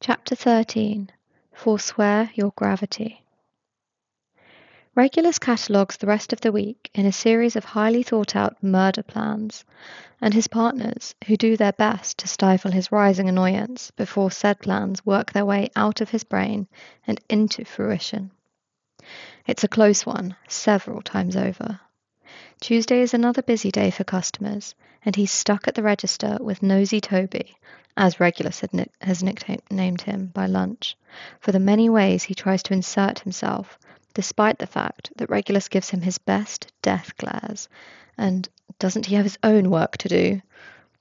Chapter 13 Forswear Your Gravity. Regulus catalogues the rest of the week in a series of highly thought out murder plans, and his partners, who do their best to stifle his rising annoyance before said plans work their way out of his brain and into fruition. It's a close one, several times over. Tuesday is another busy day for customers, and he's stuck at the register with Nosy Toby, as Regulus has nicknamed him by lunch, for the many ways he tries to insert himself, despite the fact that Regulus gives him his best death glares, and doesn't he have his own work to do,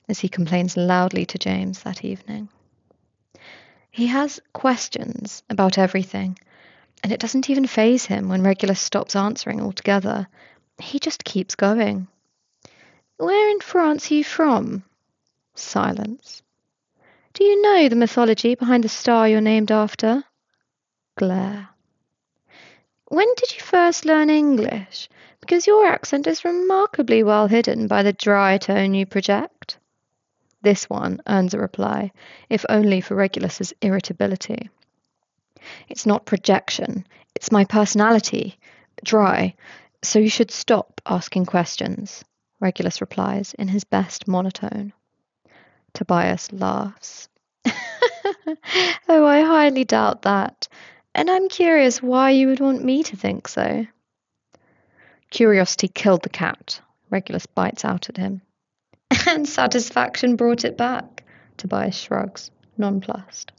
as he complains loudly to James that evening. He has questions about everything, and it doesn't even faze him when Regulus stops answering altogether. He just keeps going. Where in France are you from? Silence. Do you know the mythology behind the star you're named after? Glare. When did you first learn English? Because your accent is remarkably well hidden by the dry tone you project. This one earns a reply, if only for Regulus's irritability. It's not projection, it's my personality. Dry. So you should stop asking questions, Regulus replies in his best monotone. Tobias laughs. oh, I highly doubt that. And I'm curious why you would want me to think so. Curiosity killed the cat, Regulus bites out at him. And satisfaction brought it back, Tobias shrugs, nonplussed.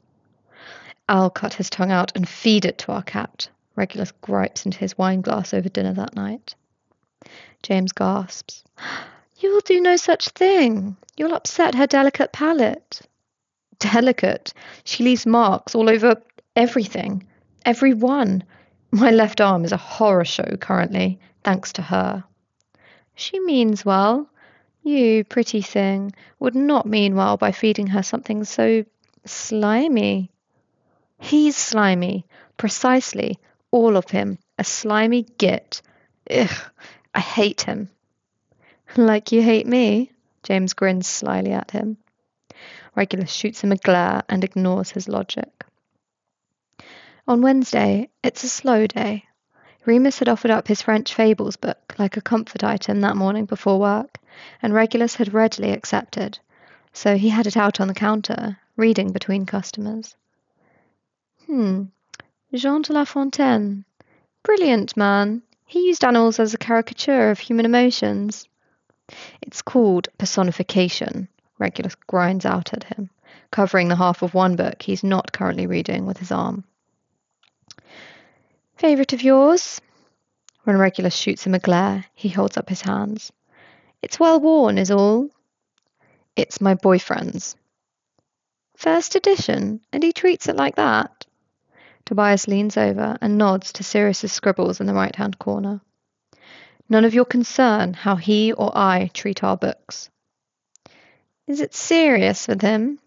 I'll cut his tongue out and feed it to our cat, Regulus gripes into his wine glass over dinner that night. James gasps. You will do no such thing. You'll upset her delicate palate. Delicate? She leaves marks all over everything. Every one. My left arm is a horror show currently, thanks to her. She means well. You, pretty thing, would not mean well by feeding her something so slimy. He's slimy, precisely, all of him, a slimy git. Ugh, I hate him. Like you hate me? James grins slyly at him. Regulus shoots him a glare and ignores his logic. On Wednesday, it's a slow day. Remus had offered up his French fables book like a comfort item that morning before work, and Regulus had readily accepted, so he had it out on the counter, reading between customers. Hmm, Jean de La Fontaine. Brilliant man. He used animals as a caricature of human emotions. It's called personification, Regulus grinds out at him, covering the half of one book he's not currently reading with his arm. Favourite of yours? When Regulus shoots him a glare, he holds up his hands. It's well worn, is all. It's my boyfriend's. First edition, and he treats it like that. Tobias leans over and nods to Sirius's scribbles in the right hand corner. None of your concern how he or I treat our books. Is it serious with him?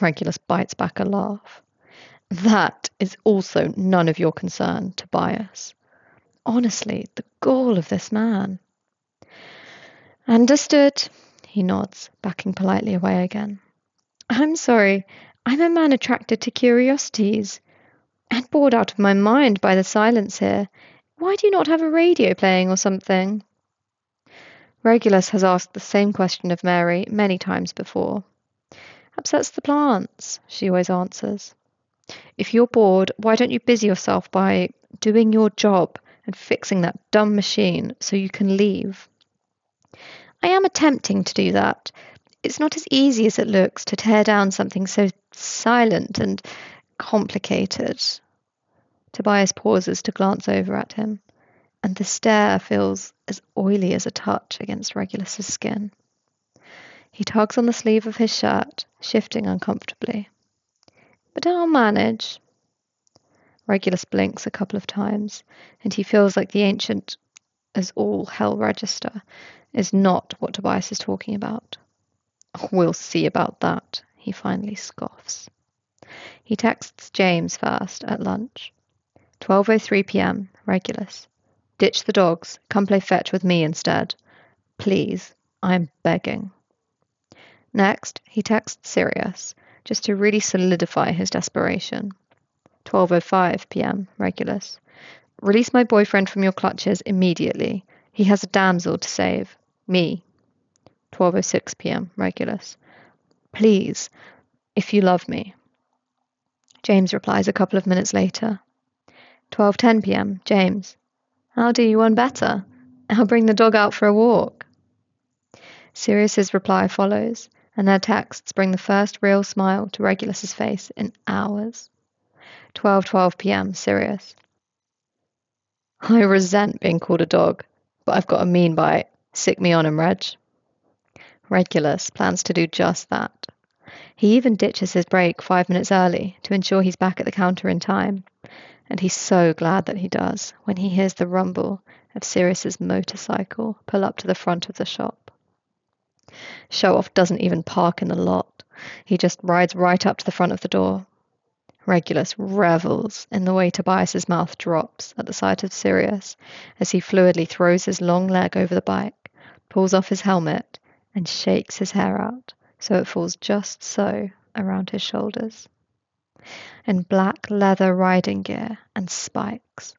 Regulus bites back a laugh. That is also none of your concern, Tobias. Honestly, the gall of this man. Understood, he nods, backing politely away again. I'm sorry. I'm a man attracted to curiosities, and bored out of my mind by the silence here. Why do you not have a radio playing or something? Regulus has asked the same question of Mary many times before. Upsets the plants, she always answers. If you're bored, why don't you busy yourself by doing your job and fixing that dumb machine so you can leave? I am attempting to do that. It's not as easy as it looks to tear down something so silent and complicated. Tobias pauses to glance over at him, and the stare feels as oily as a touch against Regulus's skin. He tugs on the sleeve of his shirt, shifting uncomfortably. But I'll manage. Regulus blinks a couple of times, and he feels like the ancient as all hell register is not what Tobias is talking about. We'll see about that, he finally scoffs. He texts James first at lunch. 12.03 p.m. Regulus. Ditch the dogs. Come play fetch with me instead. Please. I'm begging. Next, he texts Sirius. just to really solidify his desperation. 12.05 pm, Regulus. Release my boyfriend from your clutches immediately. He has a damsel to save. Me. 12.06 pm, Regulus. Please, if you love me. James replies a couple of minutes later. 12.10 pm, James. I'll do you one better. I'll bring the dog out for a walk. Sirius's reply follows, and their texts bring the first real smile to Regulus's face in hours. 12:12 p.m. Sirius. I resent being called a dog, but I've got a mean bite. Sick me on him, Reg. Regulus plans to do just that. He even ditches his break five minutes early to ensure he's back at the counter in time. And he's so glad that he does when he hears the rumble of Sirius's motorcycle pull up to the front of the shop. Show off doesn't even park in the lot. He just rides right up to the front of the door. Regulus revels in the way Tobias's mouth drops at the sight of Sirius as he fluidly throws his long leg over the bike, pulls off his helmet, and shakes his hair out so it falls just so around his shoulders. In black leather riding gear and spikes,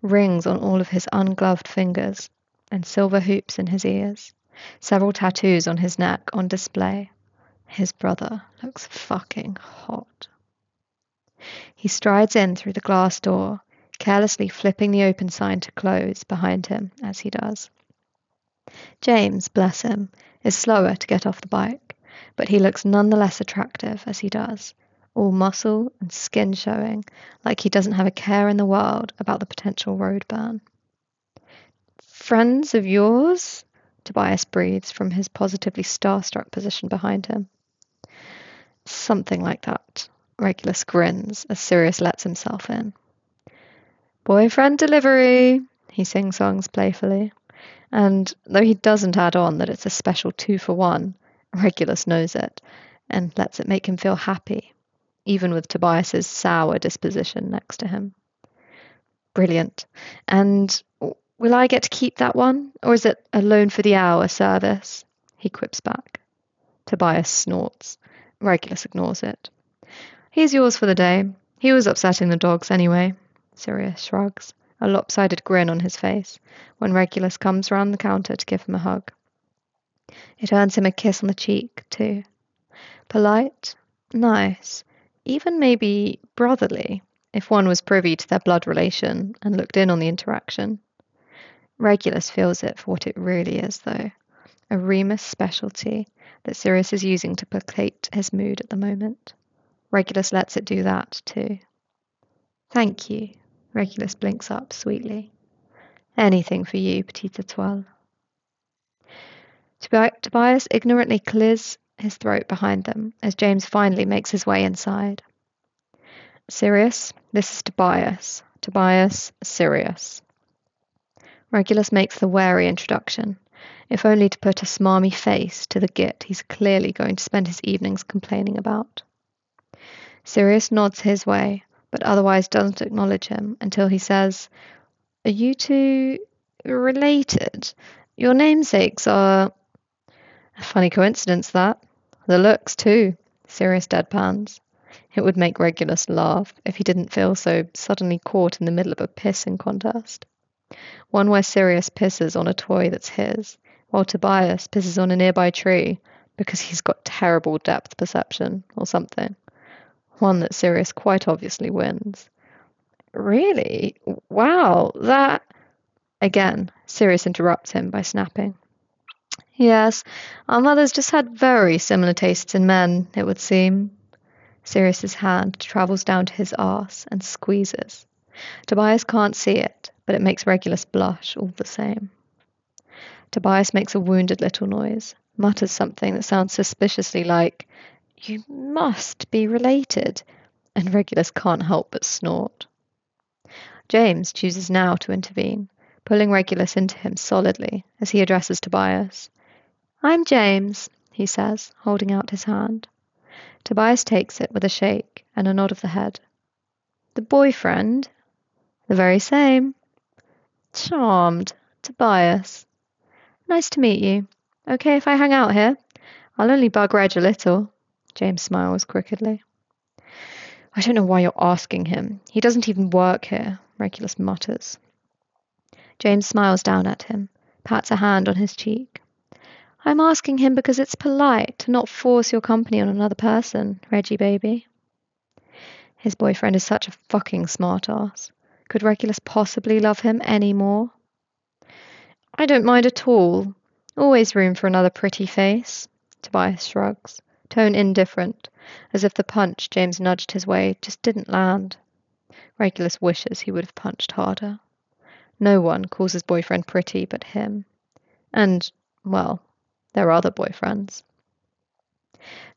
rings on all of his ungloved fingers, and silver hoops in his ears, several tattoos on his neck on display. His brother looks fucking hot. He strides in through the glass door, carelessly flipping the open sign to close behind him as he does. James, bless him, is slower to get off the bike, but he looks none the less attractive as he does, all muscle and skin showing, like he doesn't have a care in the world about the potential road burn. Friends of yours? Tobias breathes from his positively starstruck position behind him. Something like that, Regulus grins as Sirius lets himself in. Boyfriend delivery, he sing songs playfully. And though he doesn't add on that it's a special two for one, Regulus knows it and lets it make him feel happy, even with Tobias's sour disposition next to him. Brilliant. And will I get to keep that one, or is it a loan for the hour service? He quips back. Tobias snorts. Regulus ignores it. He's yours for the day. He was upsetting the dogs anyway. Sirius shrugs, a lopsided grin on his face, when Regulus comes round the counter to give him a hug. It earns him a kiss on the cheek, too. Polite, nice, even maybe brotherly, if one was privy to their blood relation and looked in on the interaction. Regulus feels it for what it really is, though a Remus specialty that Sirius is using to placate his mood at the moment. Regulus lets it do that too. Thank you, Regulus blinks up sweetly. Anything for you, petite étoile. Tobias ignorantly clears his throat behind them as James finally makes his way inside. Sirius, this is Tobias. Tobias, Sirius. Regulus makes the wary introduction, if only to put a smarmy face to the git he's clearly going to spend his evenings complaining about. Sirius nods his way, but otherwise doesn't acknowledge him until he says, Are you two related? Your namesakes are. A funny coincidence, that. The looks, too, Sirius deadpans. It would make Regulus laugh if he didn't feel so suddenly caught in the middle of a pissing contest. One where Sirius pisses on a toy that's his, while Tobias pisses on a nearby tree because he's got terrible depth perception or something one that Sirius quite obviously wins. Really? Wow, that. Again, Sirius interrupts him by snapping. Yes, our mothers just had very similar tastes in men, it would seem. Sirius's hand travels down to his arse and squeezes. Tobias can't see it, but it makes Regulus blush all the same. Tobias makes a wounded little noise, mutters something that sounds suspiciously like, you must be related. And Regulus can't help but snort. James chooses now to intervene, pulling Regulus into him solidly as he addresses Tobias. I'm James, he says, holding out his hand. Tobias takes it with a shake and a nod of the head. The boyfriend? The very same. Charmed. Tobias. Nice to meet you. Okay if I hang out here? I'll only bug Reg a little. James smiles crookedly. I don't know why you're asking him. He doesn't even work here, Regulus mutters. James smiles down at him, pats a hand on his cheek. I'm asking him because it's polite to not force your company on another person, Reggie baby. His boyfriend is such a fucking smartass. Could Regulus possibly love him any more? I don't mind at all. Always room for another pretty face. Tobias shrugs, tone indifferent, as if the punch James nudged his way just didn't land. Regulus wishes he would have punched harder. No one calls his boyfriend pretty but him. And, well, there are other boyfriends.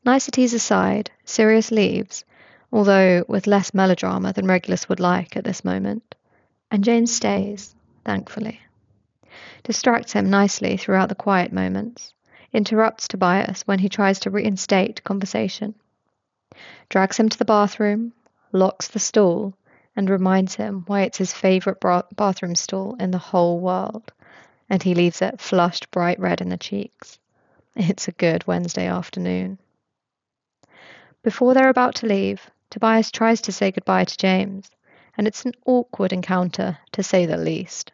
Niceties aside, Sirius leaves, although with less melodrama than Regulus would like at this moment, and James stays, thankfully. Distracts him nicely throughout the quiet moments, interrupts Tobias when he tries to reinstate conversation, drags him to the bathroom, locks the stool, and reminds him why it's his favourite bathroom stall in the whole world, and he leaves it flushed bright red in the cheeks. It's a good Wednesday afternoon. Before they're about to leave, Tobias tries to say goodbye to James, and it's an awkward encounter, to say the least.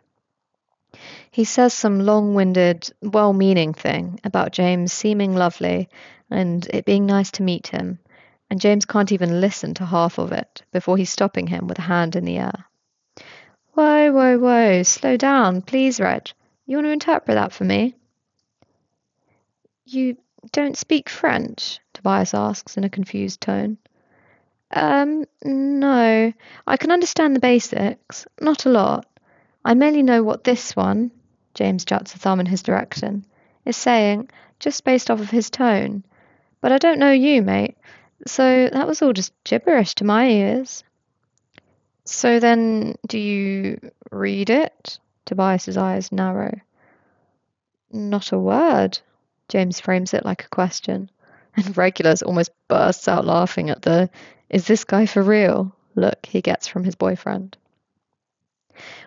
He says some long winded, well meaning thing about James seeming lovely and it being nice to meet him, and James can't even listen to half of it before he's stopping him with a hand in the air. Whoa, whoa, whoa, slow down, please, Reg. You want to interpret that for me? You don't speak French? Tobias asks in a confused tone. Um, no. I can understand the basics. Not a lot. I merely know what this one, James juts a thumb in his direction, is saying, just based off of his tone. But I don't know you, mate. So that was all just gibberish to my ears. So then, do you read it? Tobias's eyes narrow. Not a word, James frames it like a question, and Regulus almost bursts out laughing at the is this guy for real look he gets from his boyfriend.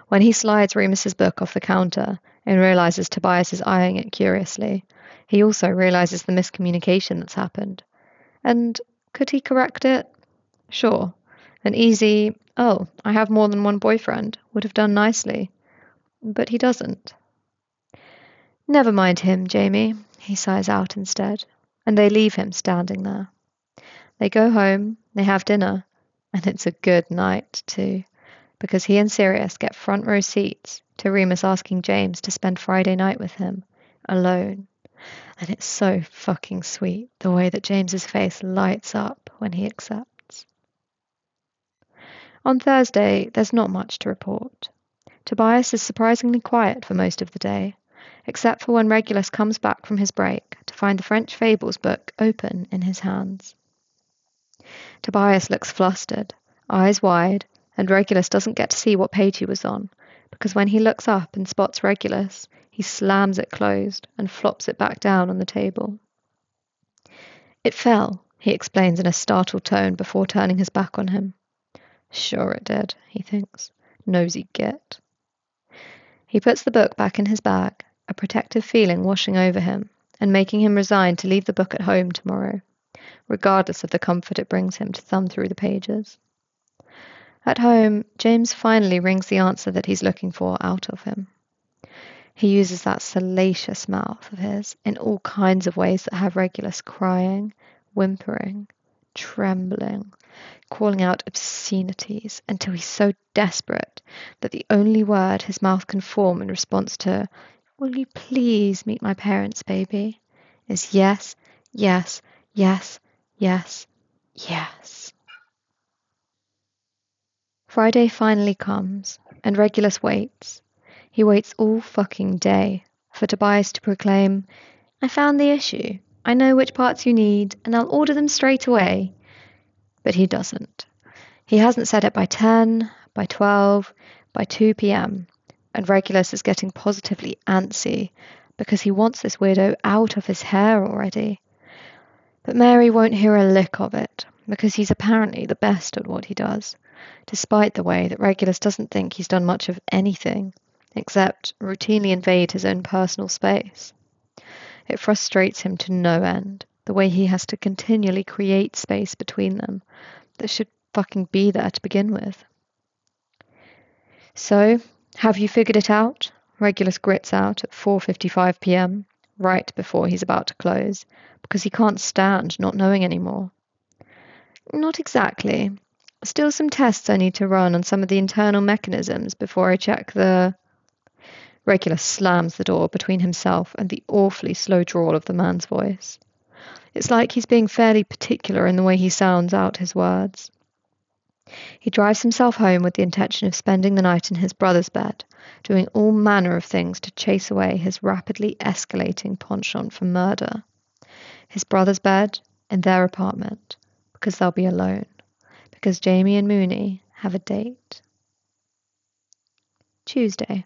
When he slides Remus's book off the counter and realizes Tobias is eyeing it curiously, he also realizes the miscommunication that's happened. And could he correct it? Sure. An easy, oh, I have more than one boyfriend, would have done nicely. But he doesn't. Never mind him, Jamie he sighs out instead, and they leave him standing there. They go home, they have dinner, and it's a good night, too, because he and Sirius get front row seats to Remus asking James to spend Friday night with him, alone. And it's so fucking sweet the way that James's face lights up when he accepts. On Thursday, there's not much to report. Tobias is surprisingly quiet for most of the day, except for when Regulus comes back from his break to find the French Fables book open in his hands. Tobias looks flustered, eyes wide, and Regulus doesn't get to see what page he was on, because when he looks up and spots Regulus, he slams it closed and flops it back down on the table. It fell, he explains in a startled tone before turning his back on him. Sure it did, he thinks. Nosy git. He puts the book back in his bag a protective feeling washing over him and making him resigned to leave the book at home tomorrow, regardless of the comfort it brings him to thumb through the pages. At home, James finally wrings the answer that he's looking for out of him. He uses that salacious mouth of his in all kinds of ways that have Regulus crying, whimpering, trembling, calling out obscenities until he's so desperate that the only word his mouth can form in response to Will you please meet my parents, baby? Is yes, yes, yes, yes, yes. Friday finally comes, and Regulus waits. He waits all fucking day for Tobias to proclaim, I found the issue. I know which parts you need, and I'll order them straight away. But he doesn't. He hasn't said it by 10, by 12, by 2 p.m and Regulus is getting positively antsy because he wants this weirdo out of his hair already. But Mary won't hear a lick of it because he's apparently the best at what he does, despite the way that Regulus doesn't think he's done much of anything except routinely invade his own personal space. It frustrates him to no end, the way he has to continually create space between them that should fucking be there to begin with. So, have you figured it out? Regulus grits out at 4:55 p.m., right before he's about to close, because he can't stand not knowing anymore. Not exactly. Still some tests I need to run on some of the internal mechanisms before I check the. Regulus slams the door between himself and the awfully slow drawl of the man's voice. It's like he's being fairly particular in the way he sounds out his words. He drives himself home with the intention of spending the night in his brother's bed, doing all manner of things to chase away his rapidly escalating penchant for murder. His brother's bed in their apartment, because they'll be alone because Jamie and Moony have a date. Tuesday.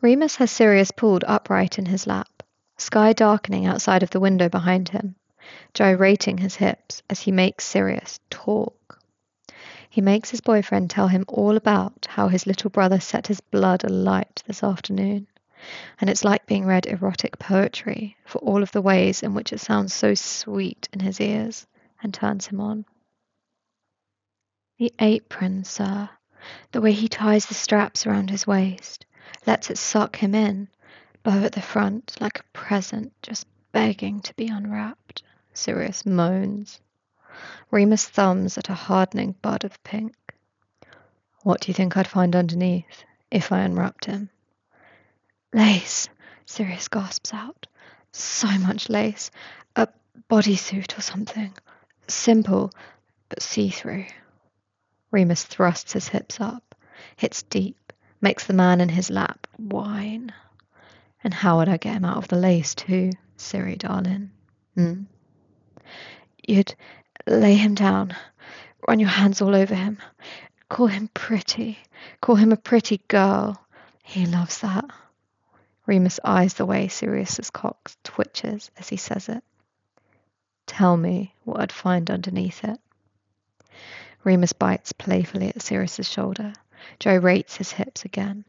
Remus has Sirius pulled upright in his lap, sky darkening outside of the window behind him, gyrating his hips as he makes Sirius talk. He makes his boyfriend tell him all about how his little brother set his blood alight this afternoon. And it's like being read erotic poetry for all of the ways in which it sounds so sweet in his ears and turns him on. The apron, sir. The way he ties the straps around his waist, lets it suck him in, bow at the front like a present just begging to be unwrapped. Sirius moans. Remus thumbs at a hardening bud of pink. What do you think I'd find underneath if I unwrapped him? Lace, Sirius gasps out. So much lace. A bodysuit or something. Simple, but see through. Remus thrusts his hips up, hits deep, makes the man in his lap whine. And how would I get him out of the lace, too, Siri, darling? Hmm? You'd lay him down, run your hands all over him, call him pretty, call him a pretty girl. He loves that. Remus eyes the way Sirius's cock twitches as he says it. Tell me what I'd find underneath it. Remus bites playfully at Sirius's shoulder. Joe rates his hips again.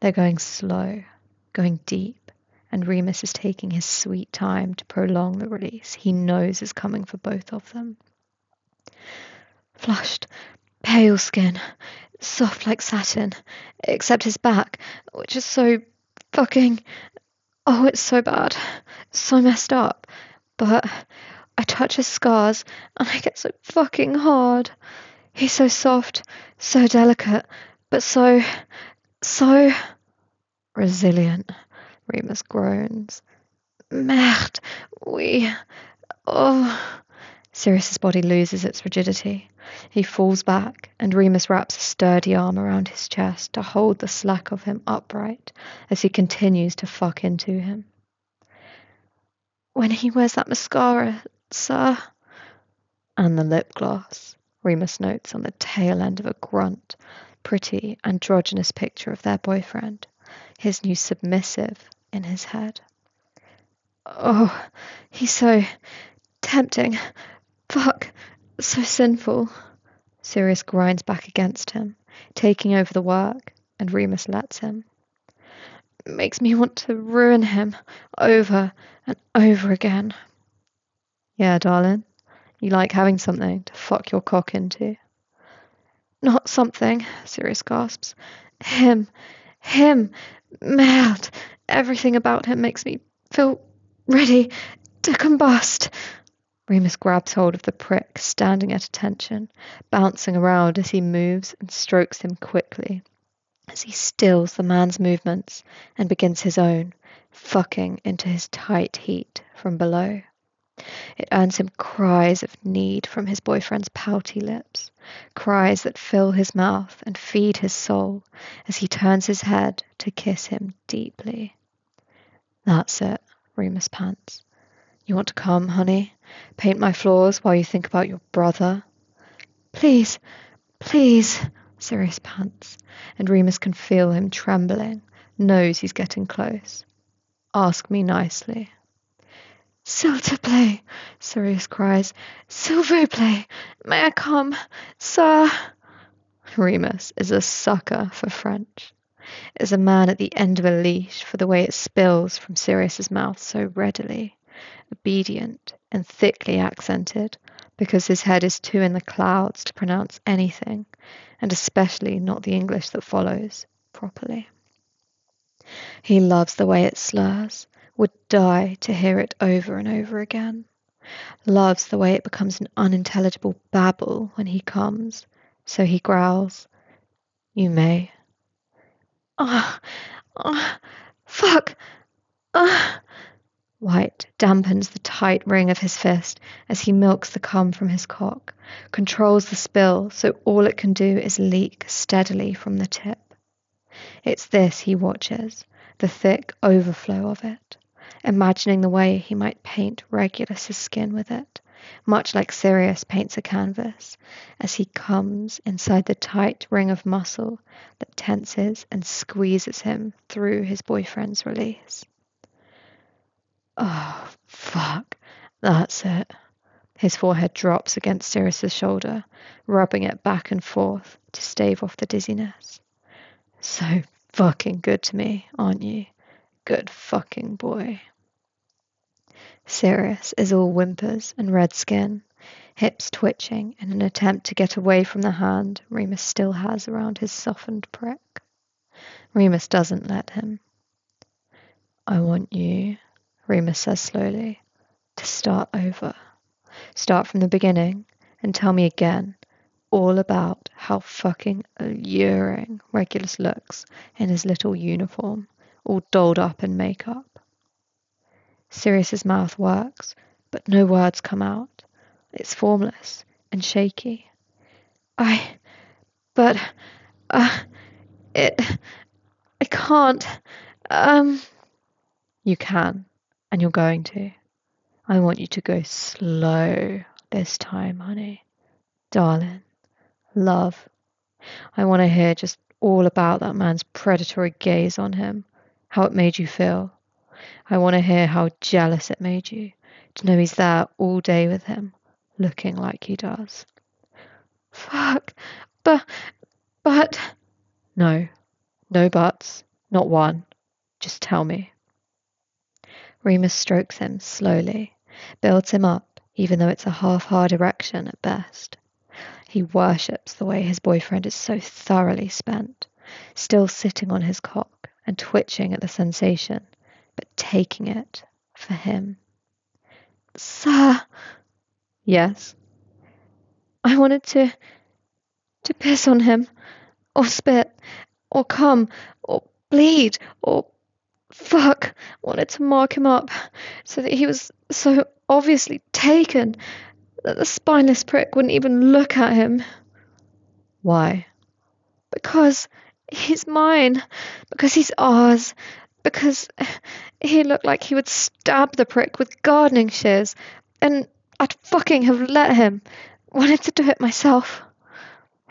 They're going slow, going deep, and Remus is taking his sweet time to prolong the release he knows is coming for both of them. Flushed, pale skin, soft like satin, except his back, which is so fucking. Oh, it's so bad, so messed up. But I touch his scars and I get so fucking hard. He's so soft, so delicate, but so, so resilient. Remus groans. Merde, we. Oh. Sirius's body loses its rigidity. He falls back, and Remus wraps a sturdy arm around his chest to hold the slack of him upright as he continues to fuck into him. When he wears that mascara, sir. And the lip gloss. Remus notes on the tail end of a grunt, pretty, androgynous picture of their boyfriend, his new submissive in his head. Oh, he's so tempting. Fuck, so sinful. Sirius grinds back against him, taking over the work, and Remus lets him. Makes me want to ruin him over and over again. Yeah, darling, you like having something to fuck your cock into. Not something, Sirius gasps. Him. Him. Mad. Everything about him makes me feel ready to combust. Remus grabs hold of the prick, standing at attention, bouncing around as he moves and strokes him quickly, as he stills the man's movements and begins his own, fucking into his tight heat from below. It earns him cries of need from his boyfriend's pouty lips, cries that fill his mouth and feed his soul as he turns his head to kiss him deeply. That's it, Remus pants. You want to come, honey? Paint my floors while you think about your brother? Please, please, Sirius pants, and Remus can feel him trembling, knows he's getting close. Ask me nicely. S'il play, Sirius cries. S'il play, may I come, sir? Remus is a sucker for French. Is a man at the end of a leash for the way it spills from Sirius's mouth so readily, obedient and thickly accented, because his head is too in the clouds to pronounce anything, and especially not the English that follows, properly. He loves the way it slurs, would die to hear it over and over again. Loves the way it becomes an unintelligible babble when he comes, so he growls, You may. Ah, ah, fuck, ah. White dampens the tight ring of his fist as he milks the cum from his cock, controls the spill so all it can do is leak steadily from the tip. It's this he watches, the thick overflow of it, imagining the way he might paint Regulus's skin with it, much like Sirius paints a canvas, as he comes inside the tight ring of muscle that tenses and squeezes him through his boyfriend's release. Oh, fuck. That's it. His forehead drops against Sirius's shoulder, rubbing it back and forth to stave off the dizziness. So fucking good to me, aren't you? Good fucking boy. Sirius is all whimpers and red skin, hips twitching in an attempt to get away from the hand Remus still has around his softened prick. Remus doesn't let him. I want you, Remus says slowly, to start over. Start from the beginning and tell me again all about how fucking alluring Regulus looks in his little uniform, all dolled up in makeup. Sirius's mouth works, but no words come out. It's formless and shaky. I, but, uh, it, I can't, um. You can, and you're going to. I want you to go slow this time, honey. Darling love. I want to hear just all about that man's predatory gaze on him, how it made you feel. I want to hear how jealous it made you to know he's there all day with him, looking like he does. Fuck, but, but. No, no buts, not one. Just tell me. Remus strokes him slowly, builds him up, even though it's a half hard erection at best. He worships the way his boyfriend is so thoroughly spent, still sitting on his cock and twitching at the sensation, but taking it for him. Sir. Yes. I wanted to. to piss on him, or spit, or come, or bleed, or fuck. Wanted to mark him up so that he was so obviously taken that the spineless prick wouldn't even look at him. Why? Because he's mine. Because he's ours. Because he looked like he would stab the prick with gardening shears. And I'd fucking have let him. Wanted to do it myself.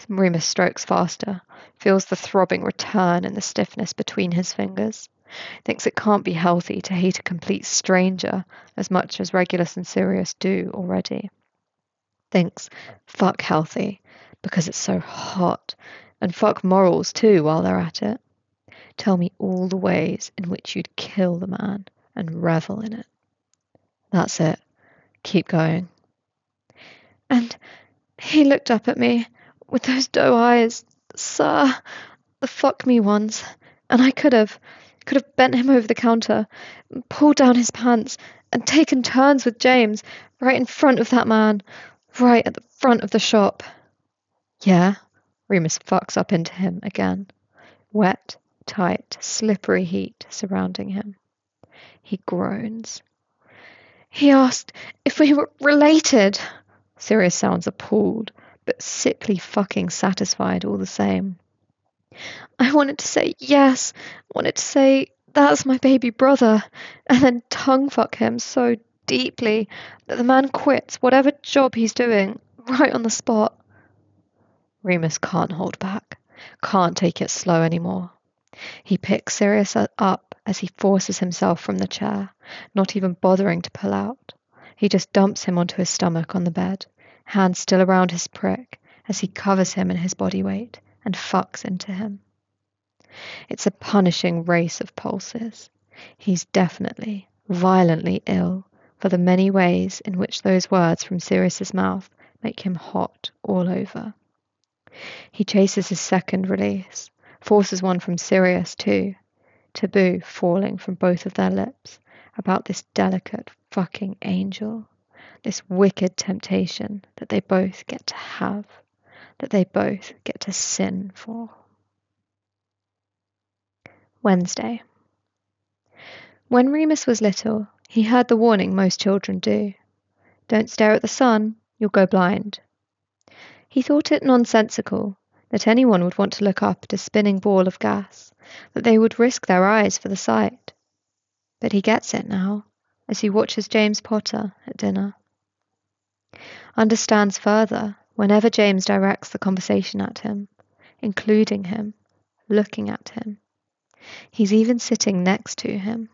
Remus strokes faster, feels the throbbing return and the stiffness between his fingers. Thinks it can't be healthy to hate a complete stranger as much as Regulus and Sirius do already thinks fuck healthy because it's so hot, and fuck morals too while they're at it. Tell me all the ways in which you'd kill the man and revel in it. That's it. Keep going. And he looked up at me with those doe eyes, sir, the fuck me ones, and I could have, could have bent him over the counter, pulled down his pants, and taken turns with James right in front of that man, right at the front of the shop. Yeah, Remus fucks up into him again. Wet, tight, slippery heat surrounding him. He groans. He asked if we were related. Sirius sounds appalled, but sickly fucking satisfied all the same. I wanted to say yes, wanted to say that's my baby brother, and then tongue fuck him so deeply that the man quits whatever job he's doing right on the spot. Remus can't hold back, can't take it slow anymore. He picks Sirius up as he forces himself from the chair, not even bothering to pull out. He just dumps him onto his stomach on the bed, hands still around his prick as he covers him in his body weight and fucks into him. It's a punishing race of pulses. He's definitely, violently ill for the many ways in which those words from Sirius's mouth make him hot all over. He chases his second release, forces one from Sirius too, taboo falling from both of their lips about this delicate fucking angel, this wicked temptation that they both get to have, that they both get to sin for. Wednesday. When Remus was little, he heard the warning most children do Don't stare at the sun, you'll go blind. He thought it nonsensical that anyone would want to look up at a spinning ball of gas, that they would risk their eyes for the sight. But he gets it now, as he watches James Potter at dinner. Understands further whenever James directs the conversation at him, including him, looking at him. He's even sitting next to him.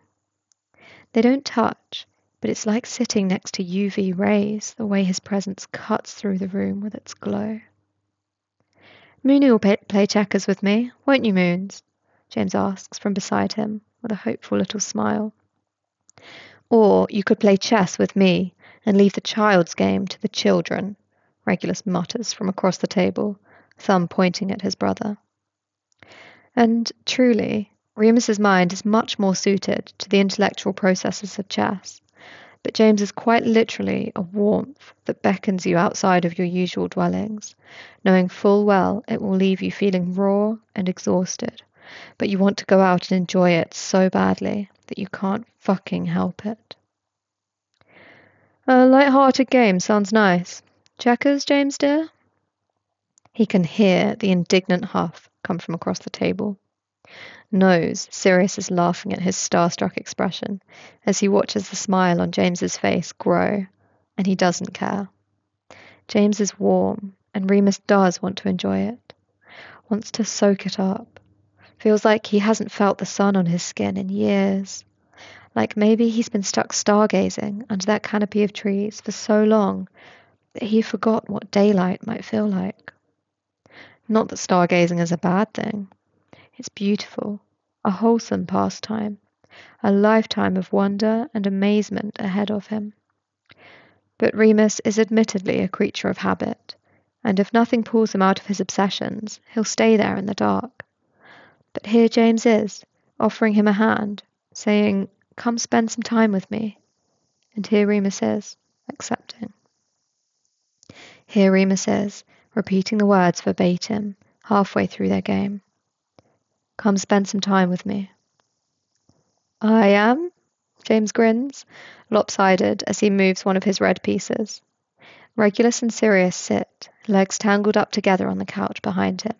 They don't touch, but it's like sitting next to UV rays, the way his presence cuts through the room with its glow. Moony will play checkers with me, won't you, Moons? James asks from beside him with a hopeful little smile. Or you could play chess with me and leave the child's game to the children, Regulus mutters from across the table, thumb pointing at his brother. And truly, Remus's mind is much more suited to the intellectual processes of chess, but James is quite literally a warmth that beckons you outside of your usual dwellings, knowing full well it will leave you feeling raw and exhausted, but you want to go out and enjoy it so badly that you can't fucking help it. A light-hearted game sounds nice. Checkers, James dear? He can hear the indignant huff come from across the table knows Sirius is laughing at his starstruck expression as he watches the smile on James's face grow, and he doesn't care. James is warm, and Remus does want to enjoy it, wants to soak it up. Feels like he hasn't felt the sun on his skin in years. Like maybe he's been stuck stargazing under that canopy of trees for so long that he forgot what daylight might feel like. Not that stargazing is a bad thing. It's beautiful, a wholesome pastime, a lifetime of wonder and amazement ahead of him. But Remus is admittedly a creature of habit, and if nothing pulls him out of his obsessions, he'll stay there in the dark. But here James is, offering him a hand, saying, Come spend some time with me. And here Remus is, accepting. Here Remus is, repeating the words verbatim, halfway through their game. Come spend some time with me. I am? James grins, lopsided as he moves one of his red pieces. Regulus and Sirius sit, legs tangled up together on the couch behind him,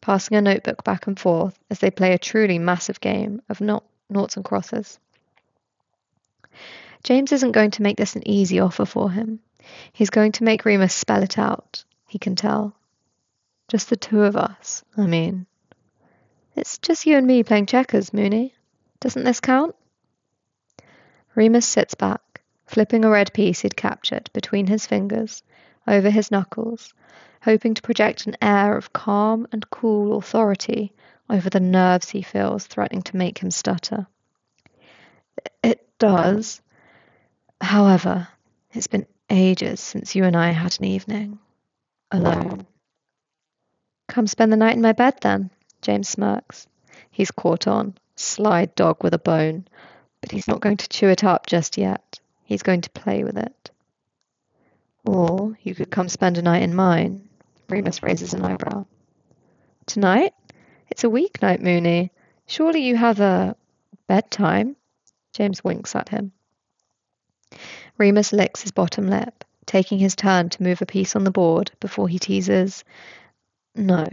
passing a notebook back and forth as they play a truly massive game of not, noughts and crosses. James isn't going to make this an easy offer for him. He's going to make Remus spell it out, he can tell. Just the two of us, I mean. It's just you and me playing checkers, Moony. Doesn't this count? Remus sits back, flipping a red piece he'd captured between his fingers over his knuckles, hoping to project an air of calm and cool authority over the nerves he feels threatening to make him stutter. It does. However, it's been ages since you and I had an evening alone. Come spend the night in my bed then. James smirks. He's caught on. Sly dog with a bone. But he's not going to chew it up just yet. He's going to play with it. Or you could come spend a night in mine. Remus raises an eyebrow. Tonight? It's a weeknight, Moony. Surely you have a bedtime? James winks at him. Remus licks his bottom lip, taking his turn to move a piece on the board before he teases, No,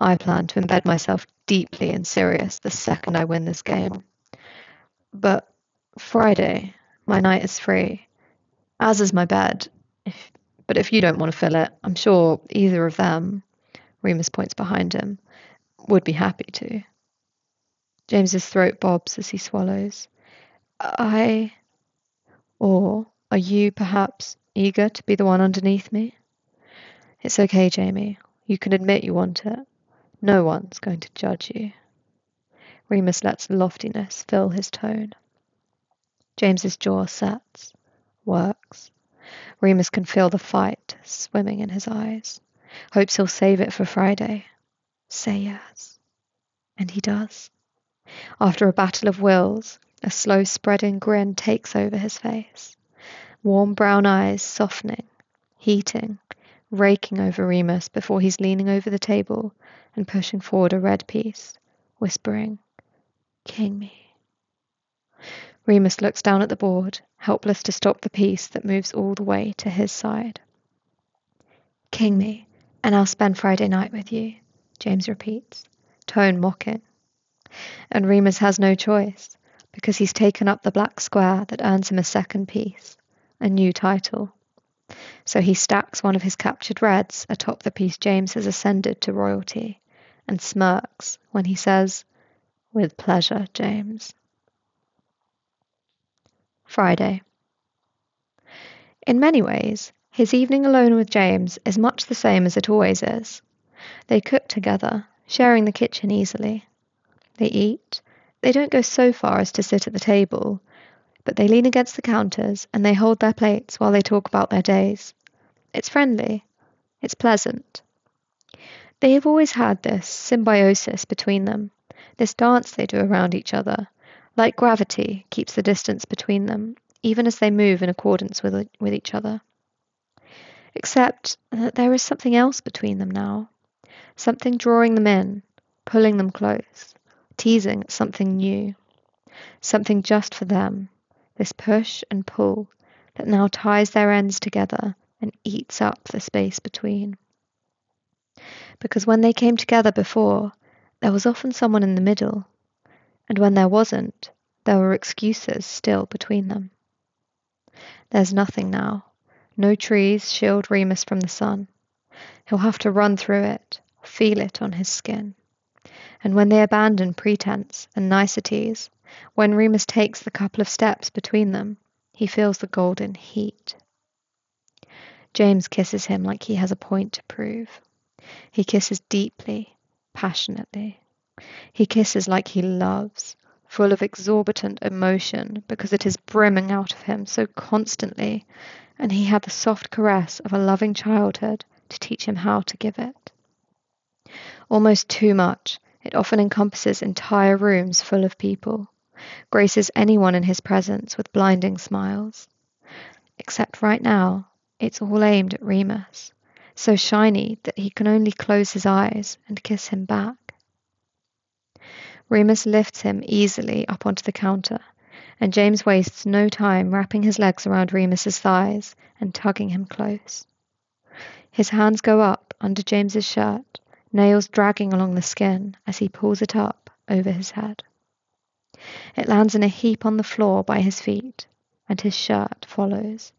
I plan to embed myself deeply in Sirius the second I win this game. But Friday, my night is free, as is my bed. If, but if you don't want to fill it, I'm sure either of them, Remus points behind him, would be happy to. James's throat bobs as he swallows. I. Or are you perhaps eager to be the one underneath me? It's okay, Jamie. You can admit you want it. No one's going to judge you. Remus lets loftiness fill his tone. James's jaw sets. works. Remus can feel the fight swimming in his eyes. Hopes he'll save it for Friday. Say yes. And he does. After a battle of wills, a slow spreading grin takes over his face. Warm brown eyes softening, heating, raking over Remus before he's leaning over the table and pushing forward a red piece, whispering, King me. Remus looks down at the board, helpless to stop the piece that moves all the way to his side. King me, and I'll spend Friday night with you, James repeats, tone mocking. And Remus has no choice, because he's taken up the black square that earns him a second piece, a new title. So he stacks one of his captured reds atop the piece James has ascended to royalty, and smirks when he says, With pleasure, James. Friday. In many ways, his evening alone with James is much the same as it always is. They cook together, sharing the kitchen easily. They eat. They don't go so far as to sit at the table, but they lean against the counters and they hold their plates while they talk about their days. It's friendly. It's pleasant. They have always had this symbiosis between them, this dance they do around each other, like gravity keeps the distance between them, even as they move in accordance with, with each other. Except that there is something else between them now, something drawing them in, pulling them close, teasing at something new, something just for them, this push and pull that now ties their ends together and eats up the space between. Because when they came together before, there was often someone in the middle, and when there wasn't, there were excuses still between them. There's nothing now. No trees shield Remus from the sun. He'll have to run through it, feel it on his skin. And when they abandon pretense and niceties, when Remus takes the couple of steps between them, he feels the golden heat. James kisses him like he has a point to prove. He kisses deeply, passionately. He kisses like he loves, full of exorbitant emotion because it is brimming out of him so constantly, and he had the soft caress of a loving childhood to teach him how to give it. Almost too much, it often encompasses entire rooms full of people, graces anyone in his presence with blinding smiles. Except right now, it's all aimed at Remus, so shiny that he can only close his eyes and kiss him back. Remus lifts him easily up onto the counter, and James wastes no time wrapping his legs around Remus's thighs and tugging him close. His hands go up under James's shirt, nails dragging along the skin as he pulls it up over his head. It lands in a heap on the floor by his feet, and his shirt follows.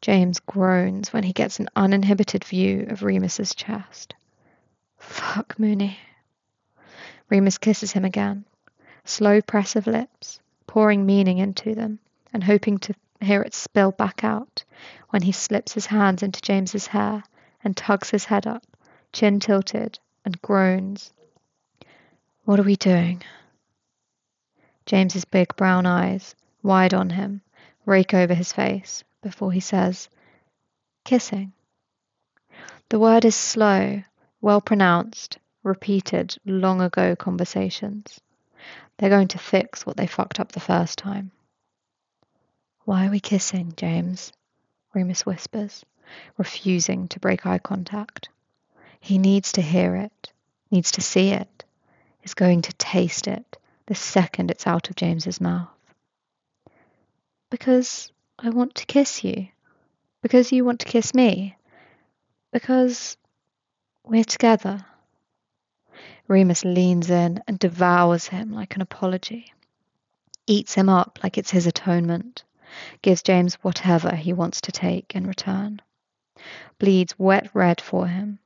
James groans when he gets an uninhibited view of Remus's chest. Fuck Moony. Remus kisses him again. Slow press of lips, pouring meaning into them, and hoping to hear it spill back out when he slips his hands into James's hair and tugs his head up, chin tilted, and groans. What are we doing? James's big brown eyes, wide on him, rake over his face before he says, Kissing. The word is slow, well pronounced, repeated long ago conversations. They're going to fix what they fucked up the first time. Why are we kissing, James? Remus whispers, refusing to break eye contact. He needs to hear it, needs to see it, is going to taste it the second it's out of James's mouth. Because I want to kiss you. Because you want to kiss me. Because we're together. Remus leans in and devours him like an apology, eats him up like it's his atonement, gives James whatever he wants to take in return, bleeds wet red for him,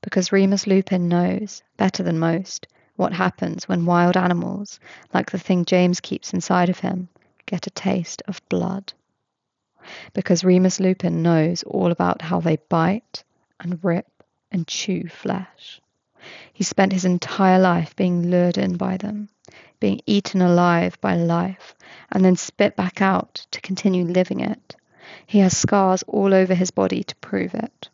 because Remus Lupin knows, better than most, what happens when wild animals, like the thing James keeps inside of him, get a taste of blood. Because Remus Lupin knows all about how they bite and rip and chew flesh. He spent his entire life being lured in by them, being eaten alive by life, and then spit back out to continue living it. He has scars all over his body to prove it.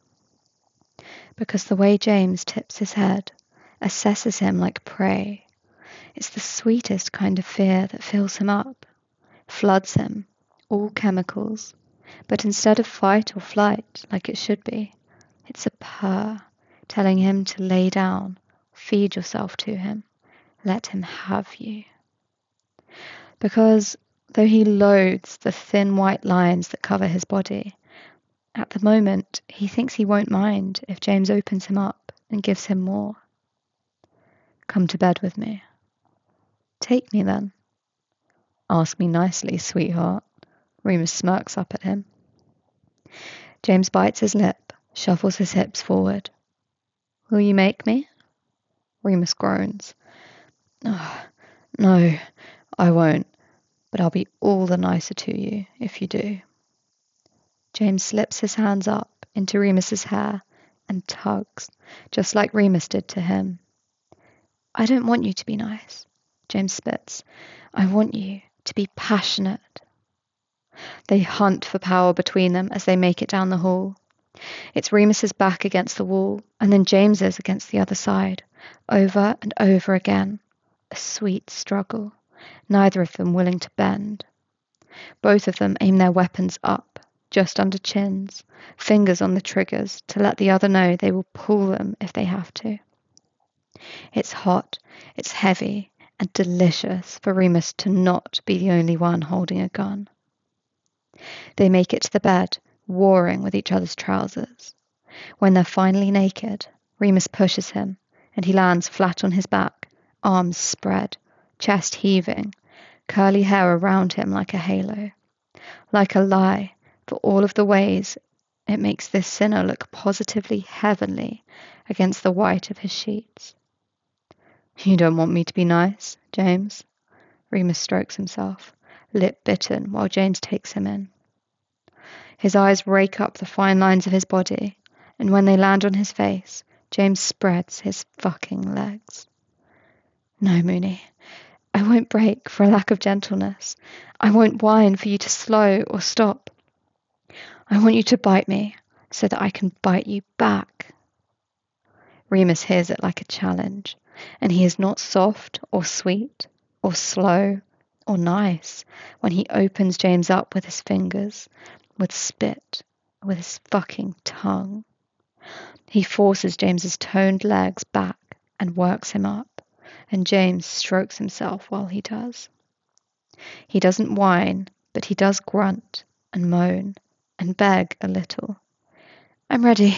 Because the way James tips his head, assesses him like prey, it's the sweetest kind of fear that fills him up, floods him, all chemicals, but instead of fight or flight like it should be, it's a purr telling him to lay down, feed yourself to him, let him have you. Because though he loathes the thin white lines that cover his body, at the moment he thinks he won't mind if James opens him up and gives him more. Come to bed with me. Take me then. Ask me nicely, sweetheart. Remus smirks up at him. James bites his lip, shuffles his hips forward. Will you make me? Remus groans. Oh, no, I won't, but I'll be all the nicer to you if you do. James slips his hands up into Remus's hair and tugs, just like Remus did to him. I don't want you to be nice, James Spitz. I want you to be passionate. They hunt for power between them as they make it down the hall. It's Remus's back against the wall, and then James's against the other side, over and over again. A sweet struggle, neither of them willing to bend. Both of them aim their weapons up, just under chins, fingers on the triggers to let the other know they will pull them if they have to. It's hot, it's heavy, and delicious for Remus to not be the only one holding a gun. They make it to the bed, warring with each other's trousers. When they're finally naked, Remus pushes him, and he lands flat on his back, arms spread, chest heaving, curly hair around him like a halo. Like a lie, for all of the ways it makes this sinner look positively heavenly against the white of his sheets. You don't want me to be nice, James? Remus strokes himself, lip bitten, while James takes him in. His eyes rake up the fine lines of his body, and when they land on his face, James spreads his fucking legs. No, Moony. I won't break for a lack of gentleness. I won't whine for you to slow or stop. I want you to bite me so that I can bite you back. Remus hears it like a challenge, and he is not soft or sweet or slow or nice when he opens James up with his fingers, with spit, with his fucking tongue. He forces James's toned legs back and works him up and James strokes himself while he does. He doesn't whine, but he does grunt and moan and beg a little. I'm ready.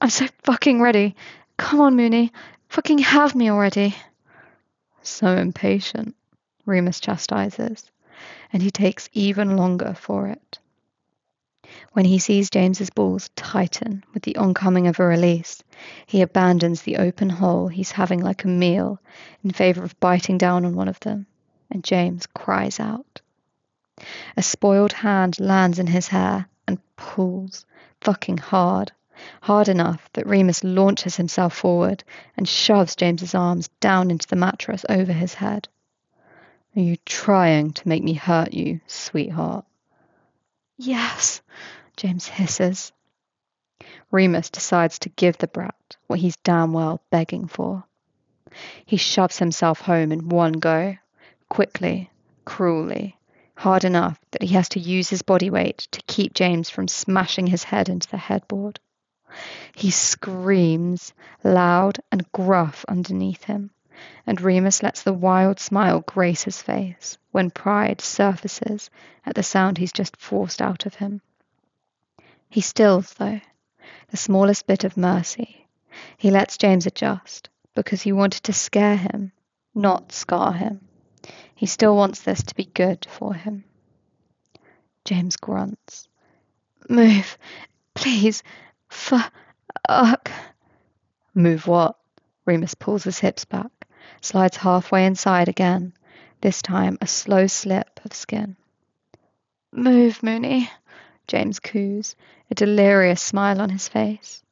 I'm so fucking ready. Come on, Moony. Fucking have me already. So impatient, Remus chastises, and he takes even longer for it. When he sees James's balls tighten with the oncoming of a release, he abandons the open hole he's having like a meal in favor of biting down on one of them, and James cries out. A spoiled hand lands in his hair and pulls, fucking hard, hard enough that Remus launches himself forward and shoves James's arms down into the mattress over his head. Are you trying to make me hurt you, sweetheart? Yes, James hisses. Remus decides to give the brat what he's damn well begging for. He shoves himself home in one go, quickly, cruelly, hard enough that he has to use his body weight to keep James from smashing his head into the headboard. He screams, loud and gruff underneath him, and Remus lets the wild smile grace his face when pride surfaces at the sound he's just forced out of him. He stills, though, the smallest bit of mercy. He lets James adjust because he wanted to scare him, not scar him. He still wants this to be good for him. James grunts. Move, please. Fuck. Move what? Remus pulls his hips back, slides halfway inside again, this time a slow slip of skin. Move, Moony, James coos, a delirious smile on his face.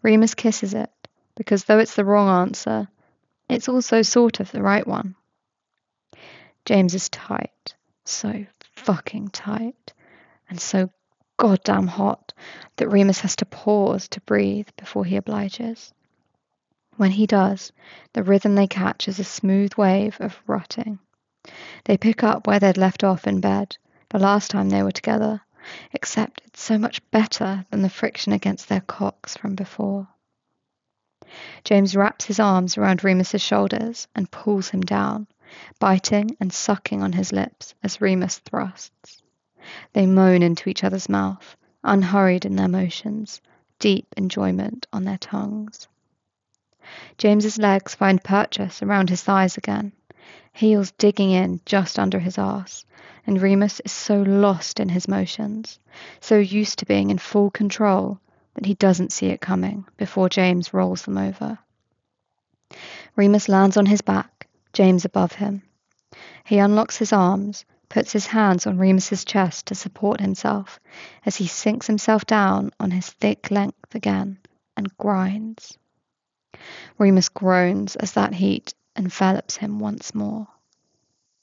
Remus kisses it, because though it's the wrong answer, it's also sort of the right one. James is tight, so fucking tight, and so goddamn hot that Remus has to pause to breathe before he obliges. When he does, the rhythm they catch is a smooth wave of rutting. They pick up where they'd left off in bed the last time they were together, except it's so much better than the friction against their cocks from before. James wraps his arms around Remus's shoulders and pulls him down, biting and sucking on his lips as Remus thrusts. They moan into each other's mouth, unhurried in their motions, deep enjoyment on their tongues. James's legs find purchase around his thighs again, heels digging in just under his arse, and Remus is so lost in his motions, so used to being in full control that he doesn't see it coming before James rolls them over. Remus lands on his back, James above him. He unlocks his arms, puts his hands on Remus's chest to support himself as he sinks himself down on his thick length again and grinds. Remus groans as that heat envelops him once more.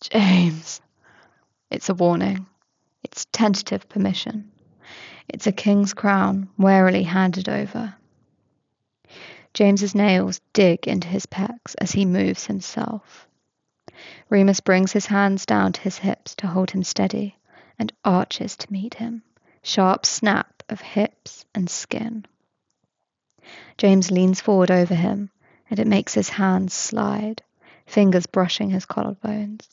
James! It's a warning. It's tentative permission. It's a king's crown warily handed over. James's nails dig into his pecs as he moves himself. Remus brings his hands down to his hips to hold him steady and arches to meet him, sharp snap of hips and skin. James leans forward over him, and it makes his hands slide, fingers brushing his collarbones.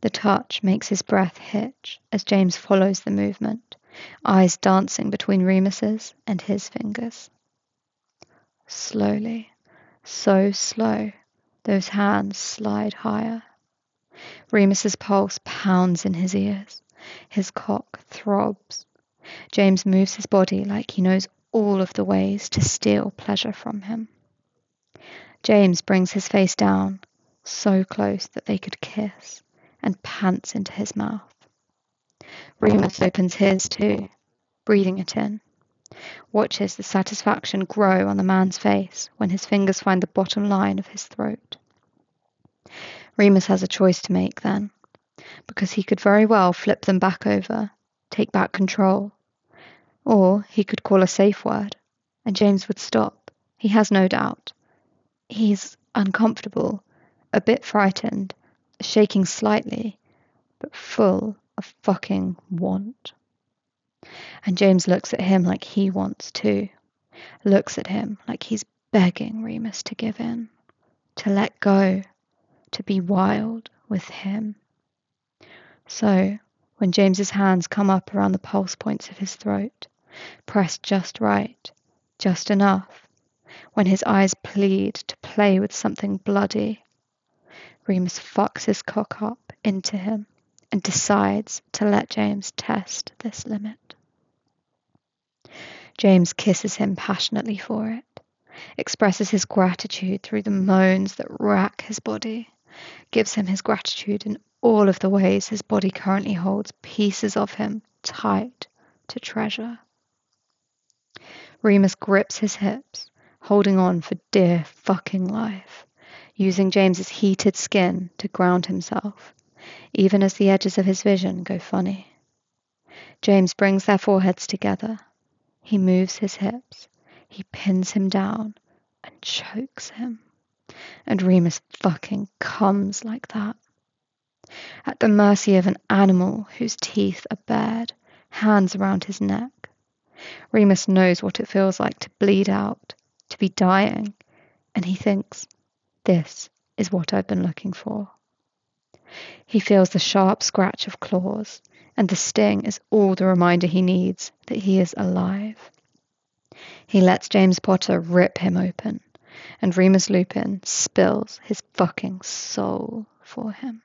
The touch makes his breath hitch as James follows the movement, eyes dancing between Remus's and his fingers. Slowly, so slow, those hands slide higher. Remus's pulse pounds in his ears. His cock throbs. James moves his body like he knows all of the ways to steal pleasure from him. James brings his face down, so close that they could kiss, and pants into his mouth. Remus opens his too, breathing it in. Watches the satisfaction grow on the man's face when his fingers find the bottom line of his throat. Remus has a choice to make then, because he could very well flip them back over, take back control. Or he could call a safe word, and James would stop. He has no doubt. He's uncomfortable, a bit frightened, shaking slightly, but full of fucking want. And James looks at him like he wants to, Looks at him like he's begging Remus to give in, to let go, to be wild with him. So, when James's hands come up around the pulse points of his throat, pressed just right, just enough, when his eyes plead to play with something bloody, Remus fucks his cock up into him and decides to let James test this limit. James kisses him passionately for it, expresses his gratitude through the moans that rack his body, gives him his gratitude in all of the ways his body currently holds pieces of him tight to treasure. Remus grips his hips, holding on for dear fucking life, using James's heated skin to ground himself even as the edges of his vision go funny. James brings their foreheads together. He moves his hips. He pins him down and chokes him. And Remus fucking comes like that. At the mercy of an animal whose teeth are bared, hands around his neck. Remus knows what it feels like to bleed out, to be dying, and he thinks, this is what I've been looking for. He feels the sharp scratch of claws, and the sting is all the reminder he needs that he is alive. He lets James Potter rip him open, and Remus Lupin spills his fucking soul for him.